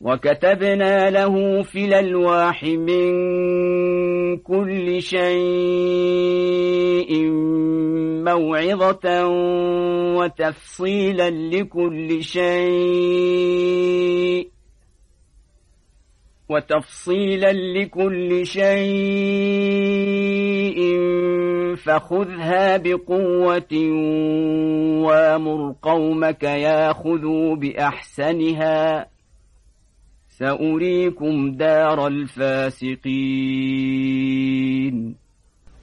وكتبنا له في الألواح من كل شيء موعظة وتفصيلا لكل شيء وتفصيلا لكل شيء فخذها بقوة وامر قومك ياخذوا بأحسنها سأريكم دار الفاسقين.